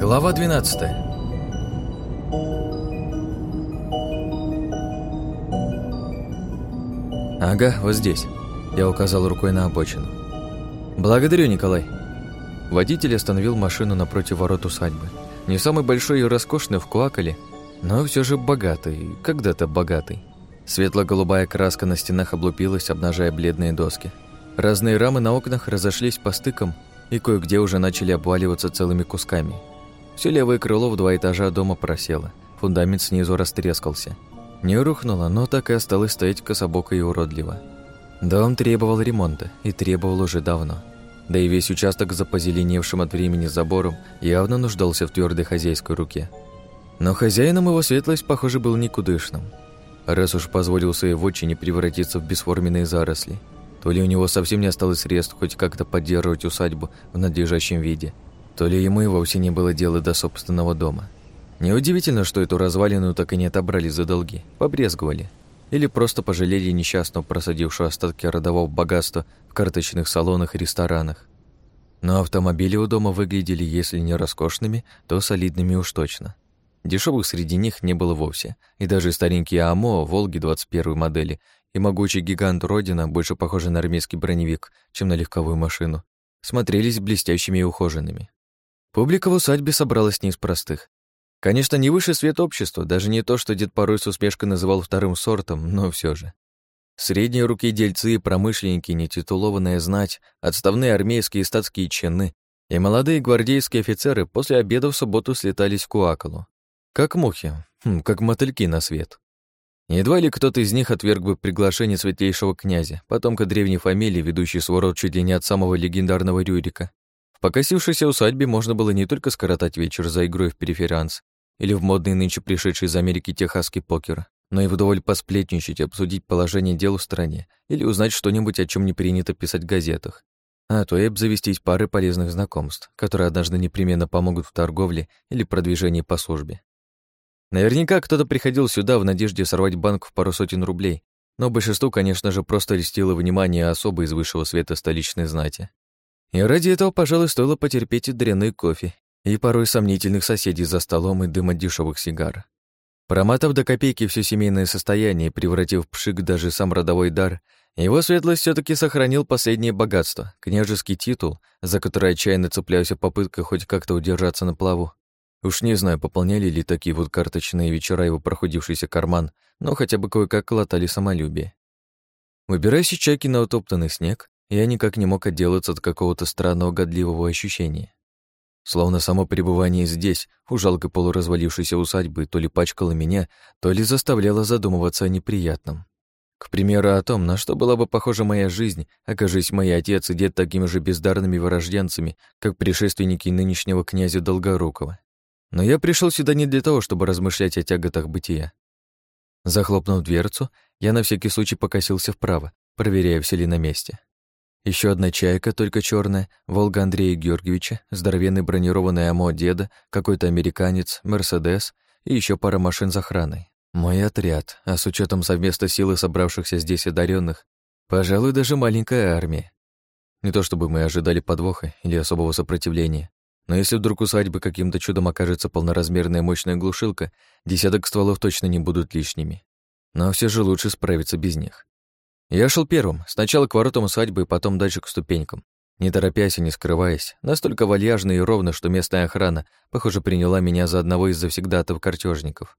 Глава 12 «Ага, вот здесь», — я указал рукой на обочину. «Благодарю, Николай». Водитель остановил машину напротив ворот усадьбы. Не самый большой и роскошный в Куакале, но все же богатый, когда-то богатый. Светло-голубая краска на стенах облупилась, обнажая бледные доски. Разные рамы на окнах разошлись по стыкам и кое-где уже начали обваливаться целыми кусками. Все левое крыло в два этажа дома просело, фундамент снизу растрескался. Не рухнуло, но так и осталось стоять кособоко и уродливо. Дом требовал ремонта и требовал уже давно. Да и весь участок за позеленевшим от времени забором явно нуждался в твердой хозяйской руке. Но хозяином его светлость, похоже, был никудышным – раз уж позволил своей вотчине превратиться в бесформенные заросли. То ли у него совсем не осталось средств хоть как-то поддерживать усадьбу в надлежащем виде, то ли ему и вовсе не было дела до собственного дома. Неудивительно, что эту развалину так и не отобрали за долги, побрезговали. Или просто пожалели несчастного, просадившего остатки родового богатства в карточных салонах и ресторанах. Но автомобили у дома выглядели, если не роскошными, то солидными уж точно. Дешевых среди них не было вовсе, и даже старенькие АМО, Волги 21 модели и могучий гигант Родина, больше похожий на армейский броневик, чем на легковую машину, смотрелись блестящими и ухоженными. Публика в усадьбе собралась не из простых. Конечно, не высший свет общества, даже не то, что дед порой с усмешкой называл вторым сортом, но все же. Средние руки дельцы, промышленники, нетитулованная знать, отставные армейские и статские чины и молодые гвардейские офицеры после обеда в субботу слетались в Куакалу. Как мухи, хм, как мотыльки на свет. Едва ли кто-то из них отверг бы приглашение светлейшего князя, потомка древней фамилии, ведущей свой чуть ли не от самого легендарного Рюрика. В покосившейся усадьбе можно было не только скоротать вечер за игрой в переферанс или в модный нынче пришедший из Америки техасский покер, но и вдоволь посплетничать, обсудить положение дел в стране или узнать что-нибудь, о чем не принято писать в газетах. А то и обзавестись парой полезных знакомств, которые однажды непременно помогут в торговле или продвижении по службе. Наверняка кто-то приходил сюда в надежде сорвать банк в пару сотен рублей, но большинству, конечно же, просто льстило внимание особо из высшего света столичной знати. И ради этого, пожалуй, стоило потерпеть и дрянной кофе, и порой сомнительных соседей за столом и дым от сигар. Промотав до копейки все семейное состояние, превратив в пшик даже сам родовой дар, его светлость все таки сохранил последнее богатство, княжеский титул, за который отчаянно цеплялся попыткой хоть как-то удержаться на плаву, Уж не знаю, пополняли ли такие вот карточные вечера его проходившийся карман, но хотя бы кое-как латали самолюбие. Выбирая чайки на утоптанный снег, я никак не мог отделаться от какого-то странного годливого ощущения. Словно само пребывание здесь, у жалкой полуразвалившейся усадьбы, то ли пачкало меня, то ли заставляло задумываться о неприятном. К примеру, о том, на что была бы похожа моя жизнь, окажись мои отец и дед такими же бездарными вырожденцами, как предшественники нынешнего князя Долгорукова. Но я пришел сюда не для того, чтобы размышлять о тяготах бытия. Захлопнув дверцу, я на всякий случай покосился вправо, проверяя, все ли на месте. Еще одна чайка, только черная, Волга Андрея Георгиевича, здоровенный бронированный АМО деда, какой-то американец, Мерседес и еще пара машин с охраной. Мой отряд, а с учетом совместной силы собравшихся здесь одаренных, пожалуй, даже маленькая армия. Не то чтобы мы ожидали подвоха или особого сопротивления, но если вдруг усадьбы каким-то чудом окажется полноразмерная мощная глушилка, десяток стволов точно не будут лишними. Но все же лучше справиться без них. Я шел первым, сначала к воротам усадьбы, потом дальше к ступенькам. Не торопясь и не скрываясь, настолько вальяжно и ровно, что местная охрана, похоже, приняла меня за одного из завсегдатов картежников.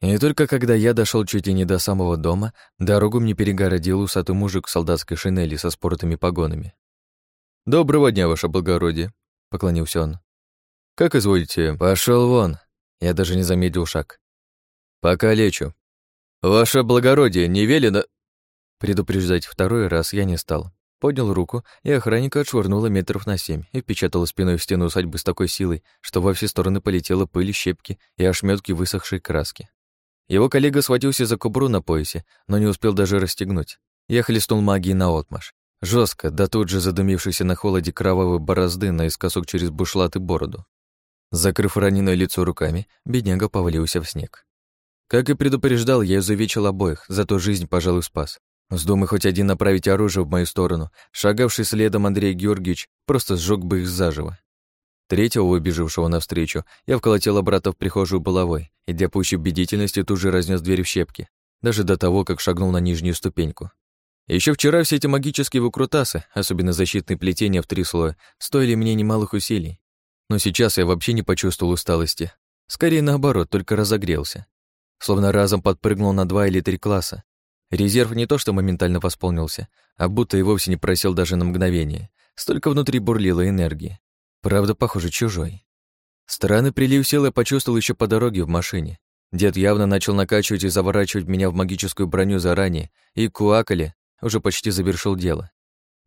И только когда я дошел чуть ли не до самого дома, дорогу мне перегородил усатый мужик в солдатской шинели со спортыми погонами. «Доброго дня, ваше благородие!» — поклонился он. «Как изволите? Пошел вон!» Я даже не замедлил шаг. «Пока лечу. Ваше благородие, не велено...» Предупреждать второй раз я не стал. Поднял руку, и охранника отшвырнуло метров на семь и впечатала спиной в стену усадьбы с такой силой, что во все стороны полетела пыль, щепки и ошметки высохшей краски. Его коллега схватился за кубру на поясе, но не успел даже расстегнуть. Я хлестнул магией наотмашь. Жестко, да тут же задымившийся на холоде кровавой борозды наискосок через бушлат и бороду. Закрыв раненое лицо руками, бедняга повалился в снег. Как и предупреждал, я изувечил обоих, зато жизнь, пожалуй, спас. Вздумай хоть один направить оружие в мою сторону, шагавший следом Андрей Георгиевич просто сжег бы их заживо. Третьего, выбежавшего навстречу, я вколотила брата в прихожую головой и для пущей бдительности тут же разнес дверь в щепки, даже до того, как шагнул на нижнюю ступеньку. Еще вчера все эти магические выкрутасы, особенно защитные плетения в три слоя, стоили мне немалых усилий. Но сейчас я вообще не почувствовал усталости. Скорее наоборот, только разогрелся. Словно разом подпрыгнул на два или три класса. Резерв не то что моментально восполнился, а будто и вовсе не просел даже на мгновение. Столько внутри бурлило энергии. Правда, похоже, чужой. Странный прилив сил я почувствовал еще по дороге в машине. Дед явно начал накачивать и заворачивать меня в магическую броню заранее, и Куакали уже почти завершил дело.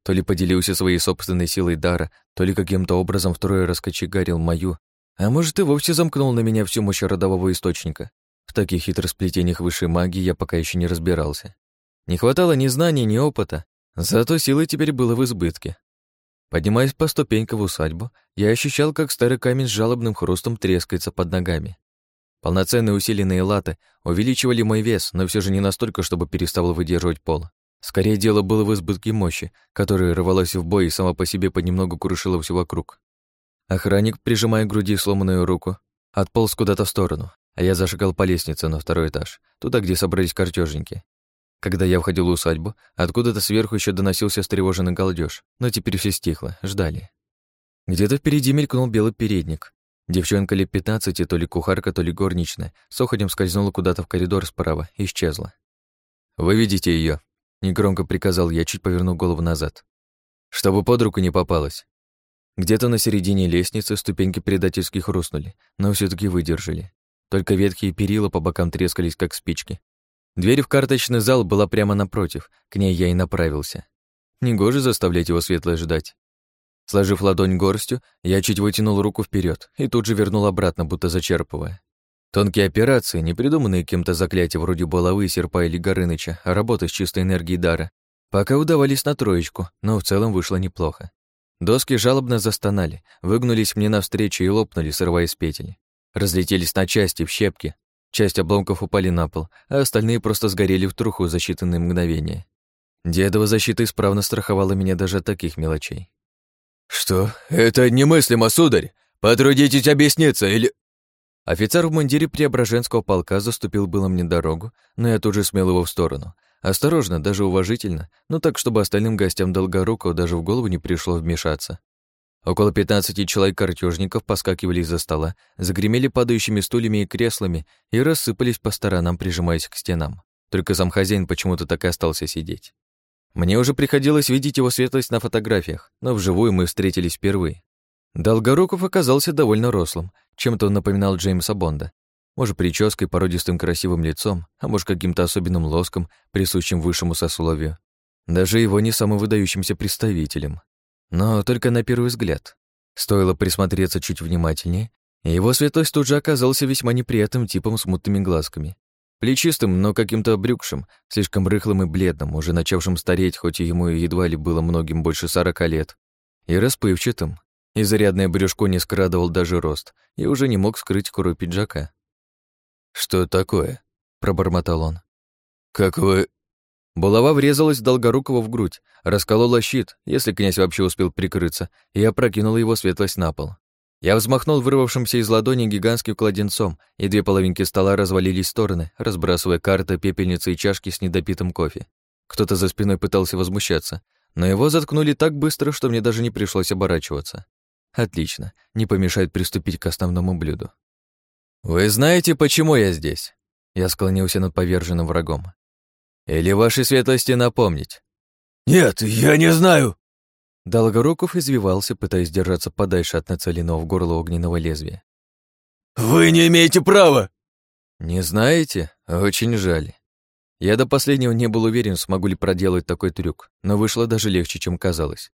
То ли поделился своей собственной силой дара, то ли каким-то образом втрое раскочегарил мою, а может и вовсе замкнул на меня всю мощь родового источника. В таких хитросплетениях высшей магии я пока еще не разбирался. Не хватало ни знаний, ни опыта, зато силы теперь было в избытке. Поднимаясь по ступенькам в усадьбу, я ощущал, как старый камень с жалобным хрустом трескается под ногами. Полноценные усиленные латы увеличивали мой вес, но все же не настолько, чтобы переставал выдерживать пол. Скорее, дело было в избытке мощи, которая рвалась в бой и сама по себе понемногу крушила все вокруг. Охранник, прижимая к груди сломанную руку, отполз куда-то в сторону, а я зашагал по лестнице на второй этаж, туда, где собрались картежники. Когда я входил в усадьбу, откуда-то сверху еще доносился встревоженный галдеж, но теперь все стихло, ждали. Где-то впереди мелькнул белый передник. Девчонка лет пятнадцати, то ли кухарка, то ли горничная, с оходем скользнула куда-то в коридор справа и исчезла. «Выведите ее, негромко приказал я, чуть повернув голову назад. «Чтобы под руку не попалась». Где-то на середине лестницы ступеньки предательски хрустнули, но все таки выдержали. Только ветхие перила по бокам трескались, как спички, Дверь в карточный зал была прямо напротив, к ней я и направился. Негоже заставлять его светлое ждать. Сложив ладонь горстью, я чуть вытянул руку вперед и тут же вернул обратно, будто зачерпывая. Тонкие операции, не придуманные кем-то заклятия вроде булавы, серпа или Горыныча, а работа с чистой энергией дара, пока удавались на троечку, но в целом вышло неплохо. Доски жалобно застонали, выгнулись мне навстречу и лопнули, срывая с петель. Разлетелись на части, в щепки, Часть обломков упали на пол, а остальные просто сгорели в труху за считанные мгновения. Дедова защита исправно страховала меня даже от таких мелочей. «Что? Это немыслимо, сударь! Потрудитесь объясниться, или...» Офицер в мундире Преображенского полка заступил было мне дорогу, но я тут же смел его в сторону. Осторожно, даже уважительно, но так, чтобы остальным гостям Долгорукова даже в голову не пришло вмешаться. Около пятнадцати человек-картежников поскакивали из-за стола, загремели падающими стульями и креслами и рассыпались по сторонам, прижимаясь к стенам. Только сам хозяин почему-то так и остался сидеть. Мне уже приходилось видеть его светлость на фотографиях, но вживую мы встретились впервые. Долгоруков оказался довольно рослым, чем-то он напоминал Джеймса Бонда. Может, прической, породистым красивым лицом, а может, каким-то особенным лоском, присущим высшему сословию. Даже его не самым выдающимся представителем. Но только на первый взгляд. Стоило присмотреться чуть внимательнее, и его светлость тут же оказался весьма неприятным типом с мутными глазками. Плечистым, но каким-то обрюкшим, слишком рыхлым и бледным, уже начавшим стареть, хоть и ему едва ли было многим больше сорока лет, и расплывчатым. Изрядное брюшко не скрадывал даже рост и уже не мог скрыть кору пиджака. «Что такое?» — пробормотал он. «Как вы...» Булава врезалась Долгорукова в грудь, расколола щит, если князь вообще успел прикрыться, и опрокинула его светлость на пол. Я взмахнул вырвавшимся из ладони гигантским кладенцом, и две половинки стола развалились в стороны, разбрасывая карты, пепельницы и чашки с недопитым кофе. Кто-то за спиной пытался возмущаться, но его заткнули так быстро, что мне даже не пришлось оборачиваться. Отлично, не помешает приступить к основному блюду. «Вы знаете, почему я здесь?» Я склонился над поверженным врагом. Или вашей светлости напомнить?» «Нет, я не знаю!» Долгоруков извивался, пытаясь держаться подальше от нацеленного в горло огненного лезвия. «Вы не имеете права!» «Не знаете? Очень жаль. Я до последнего не был уверен, смогу ли проделать такой трюк, но вышло даже легче, чем казалось.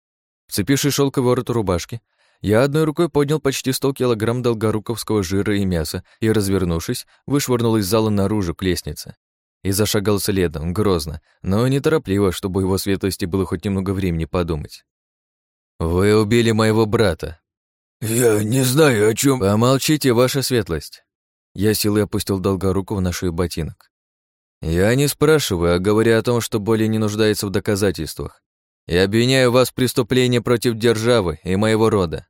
Вцепившись шелковый ворот рубашки, я одной рукой поднял почти сто килограмм долгоруковского жира и мяса и, развернувшись, вышвырнул из зала наружу к лестнице и зашагал следом, грозно, но неторопливо, чтобы его светлости было хоть немного времени подумать. «Вы убили моего брата». «Я не знаю, о чем. «Помолчите, ваша светлость». Я силой опустил долгорукого на шею ботинок. Я не спрашиваю, а говорю о том, что более не нуждается в доказательствах. Я обвиняю вас в преступлении против державы и моего рода.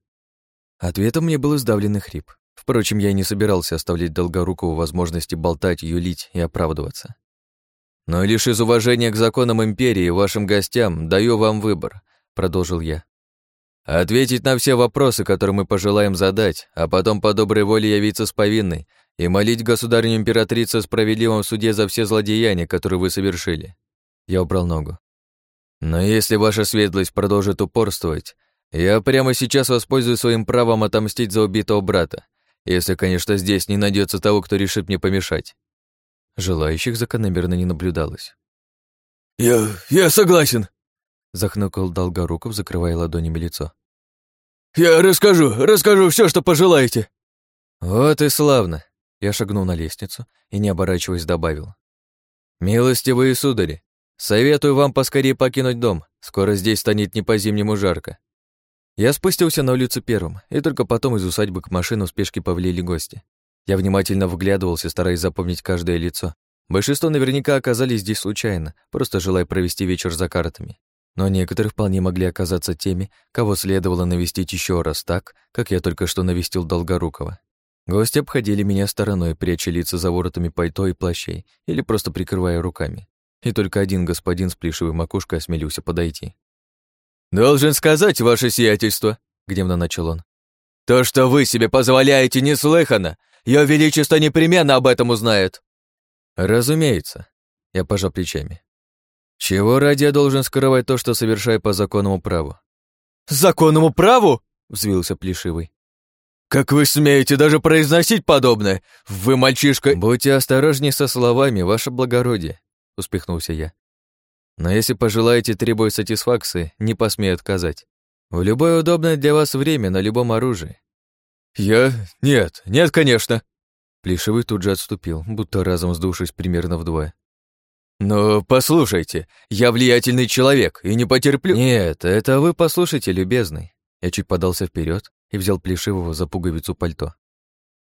Ответом мне был издавленный хрип. Впрочем, я и не собирался оставлять Долгорукову возможности болтать, юлить и оправдываться. Но лишь из уважения к законам империи и вашим гостям даю вам выбор, продолжил я. Ответить на все вопросы, которые мы пожелаем задать, а потом по доброй воле явиться с повинной и молить государню императрицу о справедливом суде за все злодеяния, которые вы совершили. Я убрал ногу. Но если ваша светлость продолжит упорствовать, я прямо сейчас воспользуюсь своим правом отомстить за убитого брата, если, конечно, здесь не найдется того, кто решит мне помешать. Желающих закономерно не наблюдалось. «Я... я согласен», — захныкал Долгоруков, закрывая ладонями лицо. «Я расскажу, расскажу все, что пожелаете». «Вот и славно!» Я шагнул на лестницу и, не оборачиваясь, добавил. «Милостивые судари, советую вам поскорее покинуть дом, скоро здесь станет не по-зимнему жарко. Я спустился на улицу первым, и только потом из усадьбы к машину в спешке повлили гости. Я внимательно вглядывался, стараясь запомнить каждое лицо. Большинство наверняка оказались здесь случайно, просто желая провести вечер за картами. Но некоторые вполне могли оказаться теми, кого следовало навестить еще раз так, как я только что навестил Долгорукова. Гости обходили меня стороной, пряча лица за воротами пальто и плащей, или просто прикрывая руками. И только один господин с плешивой макушкой осмелился подойти. «Должен сказать, ваше сиятельство», — гневно начал он. «То, что вы себе позволяете, неслыханно. Ее Величество непременно об этом узнает». «Разумеется», — я пожал плечами. «Чего ради я должен скрывать то, что совершаю по законному праву?» «Законному праву?» — взвился Плешивый. «Как вы смеете даже произносить подобное? Вы мальчишка...» «Будьте осторожнее со словами, ваше благородие», — успехнулся я. Но если пожелаете требовать сатисфакции, не посмею отказать. В любое удобное для вас время на любом оружии. Я... Нет, нет, конечно. Плешивый тут же отступил, будто разом сдувшись примерно вдвое. «Но послушайте, я влиятельный человек и не потерплю...» «Нет, это вы послушайте, любезный». Я чуть подался вперед и взял Плешивого за пуговицу пальто.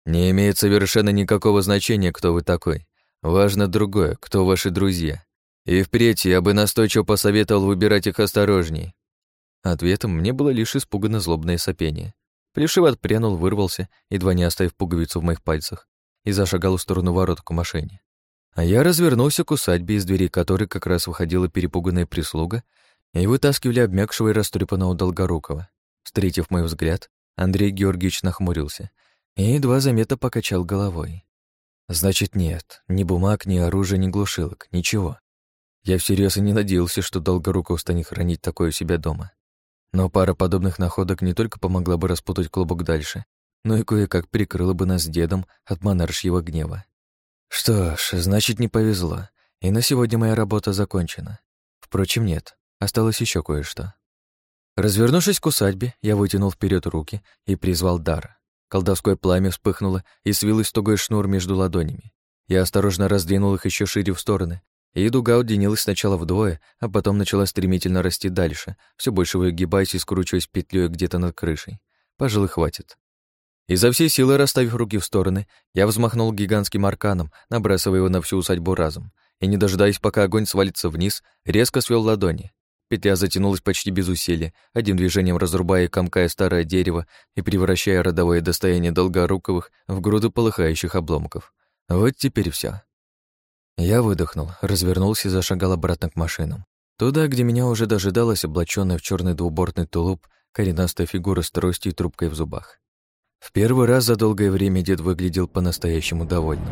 «Не имеет совершенно никакого значения, кто вы такой. Важно другое, кто ваши друзья. И впредь я бы настойчиво посоветовал выбирать их осторожней. Ответом мне было лишь испуганно злобное сопение. Плешиво отпрянул, вырвался, едва не оставив пуговицу в моих пальцах, и зашагал в сторону ворот к машине. А я развернулся к усадьбе, из двери которой как раз выходила перепуганная прислуга, и вытаскивали обмякшего и растрепанного Долгорукова. Встретив мой взгляд, Андрей Георгиевич нахмурился и едва заметно покачал головой. Значит, нет, ни бумаг, ни оружия, ни глушилок, ничего. Я всерьез и не надеялся, что Долгоруков станет хранить такое у себя дома. Но пара подобных находок не только помогла бы распутать клубок дальше, но и кое-как прикрыла бы нас дедом от монаршьего гнева. Что ж, значит, не повезло, и на сегодня моя работа закончена. Впрочем, нет, осталось еще кое-что. Развернувшись к усадьбе, я вытянул вперед руки и призвал дар. Колдовское пламя вспыхнуло и свилось тугой шнур между ладонями. Я осторожно раздвинул их еще шире в стороны, и дуга удлинилась сначала вдвое, а потом начала стремительно расти дальше, все больше выгибаясь и скручиваясь петлей где-то над крышей. Пожалуй, хватит. Изо всей силы расставив руки в стороны, я взмахнул гигантским арканом, набрасывая его на всю усадьбу разом, и, не дожидаясь, пока огонь свалится вниз, резко свел ладони. Петля затянулась почти без усилия, одним движением разрубая и комкая старое дерево и превращая родовое достояние Долгоруковых в груду полыхающих обломков. Вот теперь все. Я выдохнул, развернулся и зашагал обратно к машинам. Туда, где меня уже дожидалась облачённая в черный двубортный тулуп коренастая фигура с тростью и трубкой в зубах. В первый раз за долгое время дед выглядел по-настоящему довольным.